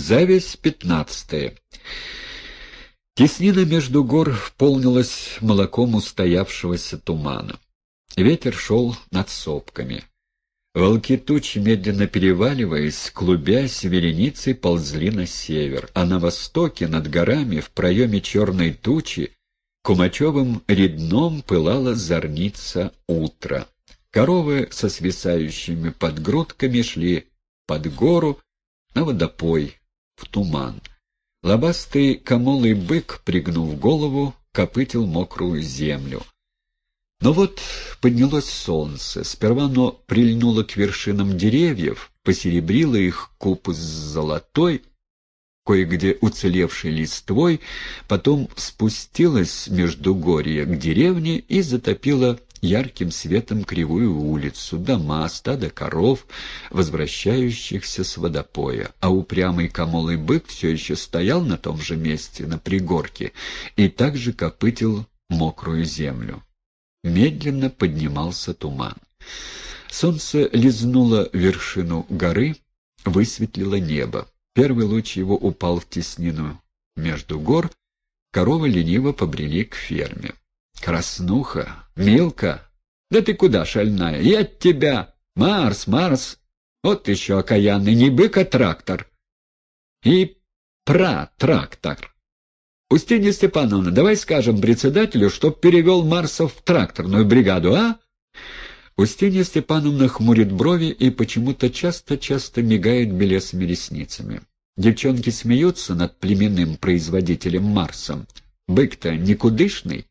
Зависть пятнадцатая. Теснина между гор полнилась молоком устоявшегося тумана. Ветер шел над сопками. Волки тучи, медленно переваливаясь, клубясь, вереницей ползли на север, а на востоке, над горами, в проеме черной тучи, кумачевым редном пылала зорница утра. Коровы со свисающими подгрудками шли под гору на водопой, в туман. Лобастый комолый бык, пригнув голову, копытил мокрую землю. Но вот поднялось солнце. Сперва оно прильнуло к вершинам деревьев, посеребрило их купы с золотой, кое-где уцелевшей листвой, потом спустилось между горья к деревне и затопило ярким светом кривую улицу, дома, стадо коров, возвращающихся с водопоя, а упрямый комолый бык все еще стоял на том же месте, на пригорке, и также копытил мокрую землю. Медленно поднимался туман. Солнце лизнуло вершину горы, высветлило небо. Первый луч его упал в теснину между гор, коровы лениво побрели к ферме. «Краснуха! Милка! Да ты куда, шальная? Я от тебя! Марс, Марс! Вот еще окаянный, не бык, а трактор!» «И пра-трактор!» «Устинья Степановна, давай скажем председателю, чтоб перевел Марсов в тракторную бригаду, а?» Устинья Степановна хмурит брови и почему-то часто-часто мигает белесыми ресницами. Девчонки смеются над племенным производителем Марсом. Бык-то никудышный.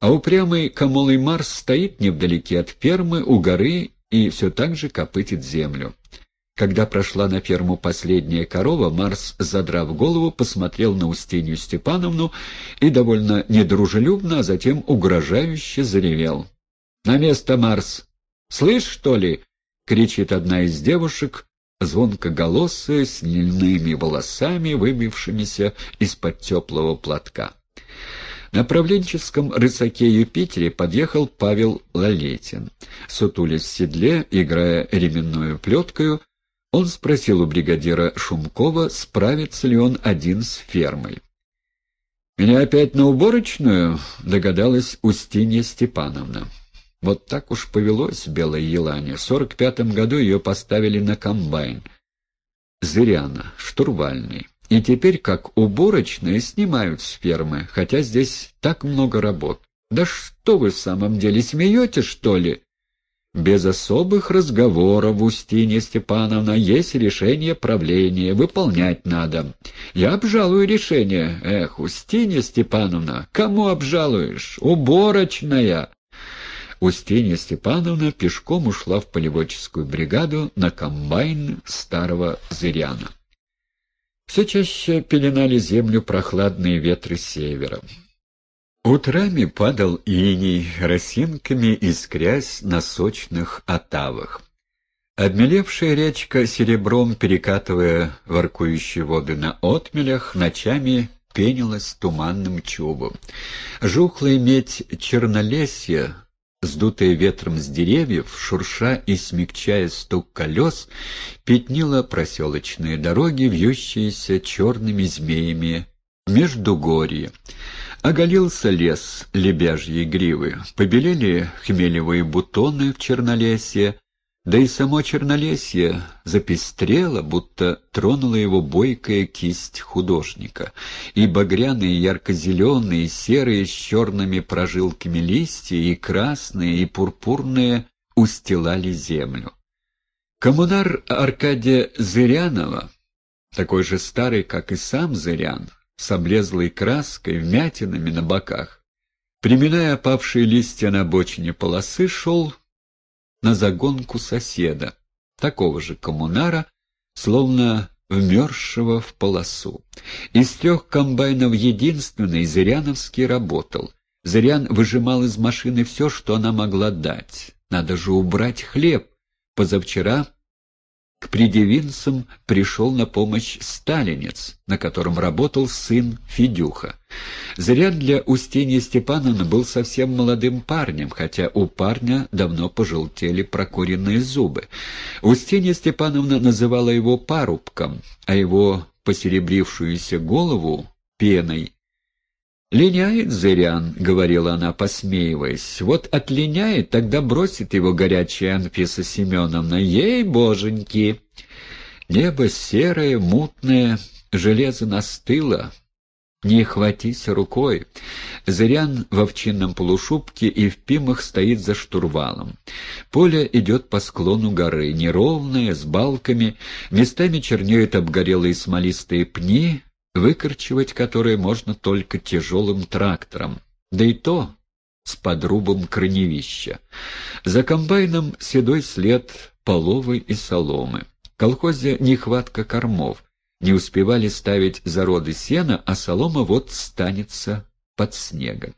А упрямый Камолый Марс стоит невдалеке от фермы, у горы, и все так же копытит землю. Когда прошла на ферму последняя корова, Марс, задрав голову, посмотрел на Устинью Степановну и довольно недружелюбно, а затем угрожающе заревел. «На место, Марс! Слышь, что ли?» — кричит одна из девушек, звонкоголосая, с льняными волосами, выбившимися из-под теплого платка. На правленческом рысаке Юпитере подъехал Павел Лалетин. Сутулясь в седле, играя ременную плеткою, он спросил у бригадира Шумкова, справится ли он один с фермой. «Меня опять на уборочную?» — догадалась Устинья Степановна. Вот так уж повелось Белой Елане. В сорок пятом году ее поставили на комбайн. Зыряна, штурвальный. И теперь, как уборочные, снимают с фермы, хотя здесь так много работ. Да что вы в самом деле, смеете, что ли? Без особых разговоров, Устинья Степановна, есть решение правления, выполнять надо. Я обжалую решение. Эх, Устинья Степановна, кому обжалуешь? Уборочная. Устинья Степановна пешком ушла в полеводческую бригаду на комбайн старого Зыряна. Все чаще пеленали землю прохладные ветры севера. Утрами падал иней, росинками искрясь на сочных отавах. Обмелевшая речка серебром, перекатывая воркующие воды на отмелях, ночами пенилась туманным чубом. Жухлая медь чернолесья сдутая ветром с деревьев, шурша и смягчая стук колес, пятнила проселочные дороги, вьющиеся черными змеями между горье. Оголился лес лебяжьей гривы, побелели хмелевые бутоны в чернолесье, да и само Чернолесье запестрело, будто тронула его бойкая кисть художника, и багряные, ярко-зеленые, серые с черными прожилками листья, и красные, и пурпурные устилали землю. Коммунар Аркадия Зырянова, такой же старый, как и сам Зырян, с облезлой краской, вмятинами на боках, приминая опавшие листья на бочине полосы, шел на загонку соседа, такого же коммунара, словно вмерзшего в полосу. Из трех комбайнов единственный Зыряновский работал. Зырян выжимал из машины все, что она могла дать. Надо же убрать хлеб. Позавчера к предевинцам пришел на помощь сталинец, на котором работал сын Федюха. Зря для Устиньи Степановны был совсем молодым парнем, хотя у парня давно пожелтели прокуренные зубы. Устинья Степановна называла его парубком, а его посеребрившуюся голову пеной. «Линяет Зырян», — говорила она, посмеиваясь. «Вот отлиняет, тогда бросит его горячая Анфиса Семеновна. Ей, боженьки!» Небо серое, мутное, железо настыло. Не хватись рукой. Зырян в овчинном полушубке и в пимах стоит за штурвалом. Поле идет по склону горы, неровное, с балками, местами чернеют обгорелые смолистые пни, выкорчевать которые можно только тяжелым трактором. Да и то с подрубом корневища. За комбайном седой след половы и соломы. В колхозе нехватка кормов. Не успевали ставить зароды сена, а солома вот станется под снегом.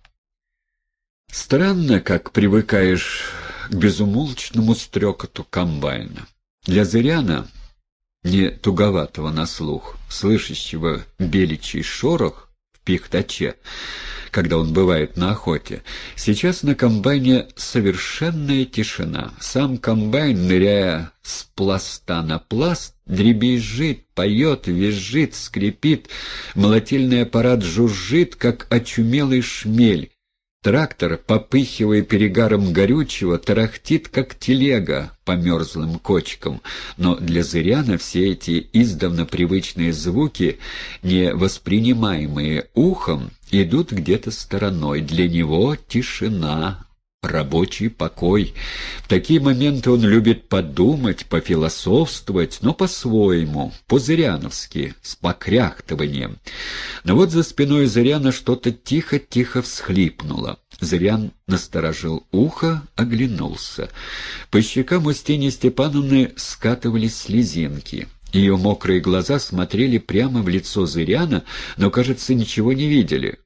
Странно, как привыкаешь к безумолчному стрекоту комбайна. Для зыряна, не туговатого на слух, слышащего беличий шорох в пихтаче, когда он бывает на охоте. Сейчас на комбайне совершенная тишина. Сам комбайн, ныряя с пласта на пласт, дребезжит, поет, визжит, скрипит, молотильный аппарат жужжит, как очумелый шмель. Трактор, попыхивая перегаром горючего, тарахтит, как телега по мерзлым кочкам, но для зыряна все эти издавна привычные звуки, не воспринимаемые ухом, идут где-то стороной. Для него тишина, рабочий покой. В такие моменты он любит подумать, пофилософствовать, но по-своему, по-зыряновски, с покряхтыванием. Но вот за спиной Зыряна что-то тихо-тихо всхлипнуло. Зырян насторожил ухо, оглянулся. По щекам Устини Степановны скатывались слезинки. Ее мокрые глаза смотрели прямо в лицо Зыряна, но, кажется, ничего не видели.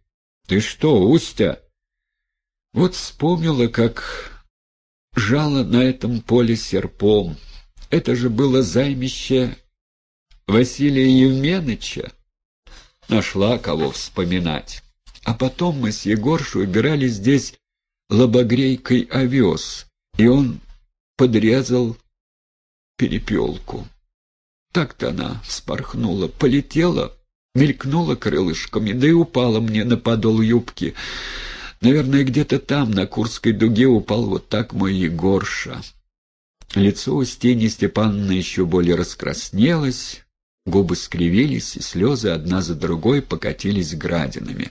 «Ты что, Устя?» Вот вспомнила, как жало на этом поле серпом. Это же было займище Василия Евменыча. Нашла кого вспоминать. А потом мы с Егоршей убирали здесь лобогрейкой овес, и он подрезал перепелку. Так-то она вспорхнула, полетела, мелькнула крылышками, да и упала мне на подол юбки. Наверное, где-то там, на Курской дуге, упал вот так мой Егорша. Лицо у Стени Степановны еще более раскраснелось, губы скривились, и слезы одна за другой покатились градинами.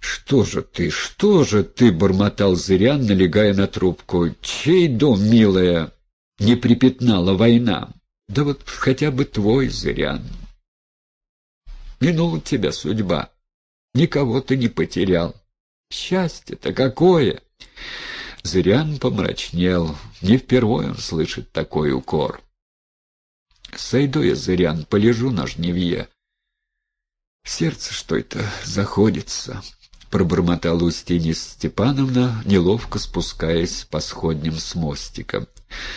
«Что же ты, что же ты?» — бормотал Зырян, налегая на трубку. «Чей дом, милая, не припятнала война? Да вот хотя бы твой, Зырян. Минула тебя судьба, никого ты не потерял». Счастье-то какое! Зырян помрачнел. Не впервые он слышит такой укор. Сойду я, Зырян, полежу на жневье. Сердце что это заходится, — пробормотала Устинья Степановна, неловко спускаясь по сходням с мостика.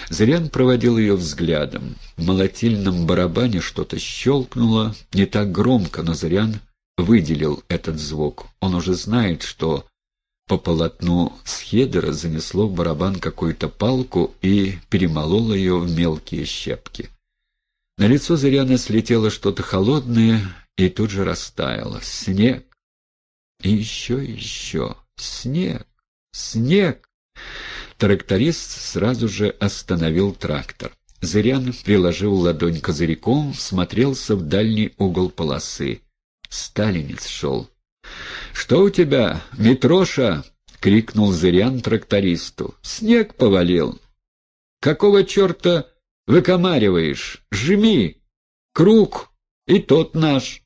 Зырян проводил ее взглядом. В молотильном барабане что-то щелкнуло, не так громко, но Зырян выделил этот звук. Он уже знает, что по полотну схедера занесло в барабан какую-то палку и перемололо ее в мелкие щепки. На лицо Зыряна слетело что-то холодное и тут же растаяло. Снег. И еще, еще. Снег. Снег. Тракторист сразу же остановил трактор. Зырян, приложил ладонь козырьком, смотрелся в дальний угол полосы. Сталинец шел. «Что у тебя, Митроша?» — крикнул Зырян трактористу. «Снег повалил. Какого черта выкомариваешь? Жми! Круг! И тот наш!»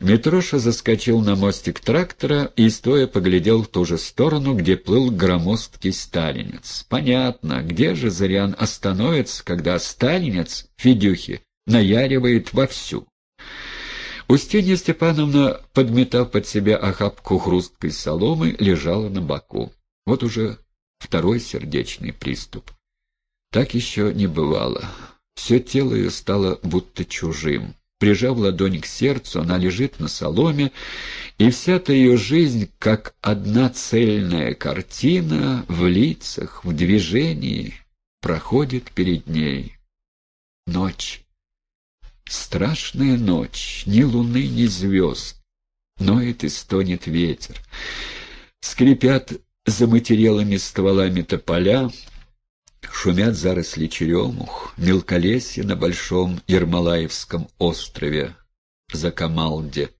Митроша заскочил на мостик трактора и, стоя, поглядел в ту же сторону, где плыл громоздкий сталинец. Понятно, где же Зырян остановится, когда сталинец, Федюхи, наяривает вовсю. Устинья Степановна, подметав под себя охапку хрусткой соломы, лежала на боку. Вот уже второй сердечный приступ. Так еще не бывало. Все тело ее стало будто чужим. Прижав ладонь к сердцу, она лежит на соломе, и вся-то ее жизнь, как одна цельная картина, в лицах, в движении, проходит перед ней. Ночь. Страшная ночь, ни луны, ни звезд. Ноет и стонет ветер. Скрипят за материалами стволами тополя, Шумят заросли черемух, мелколесье на большом Ермолаевском острове, за Камалде.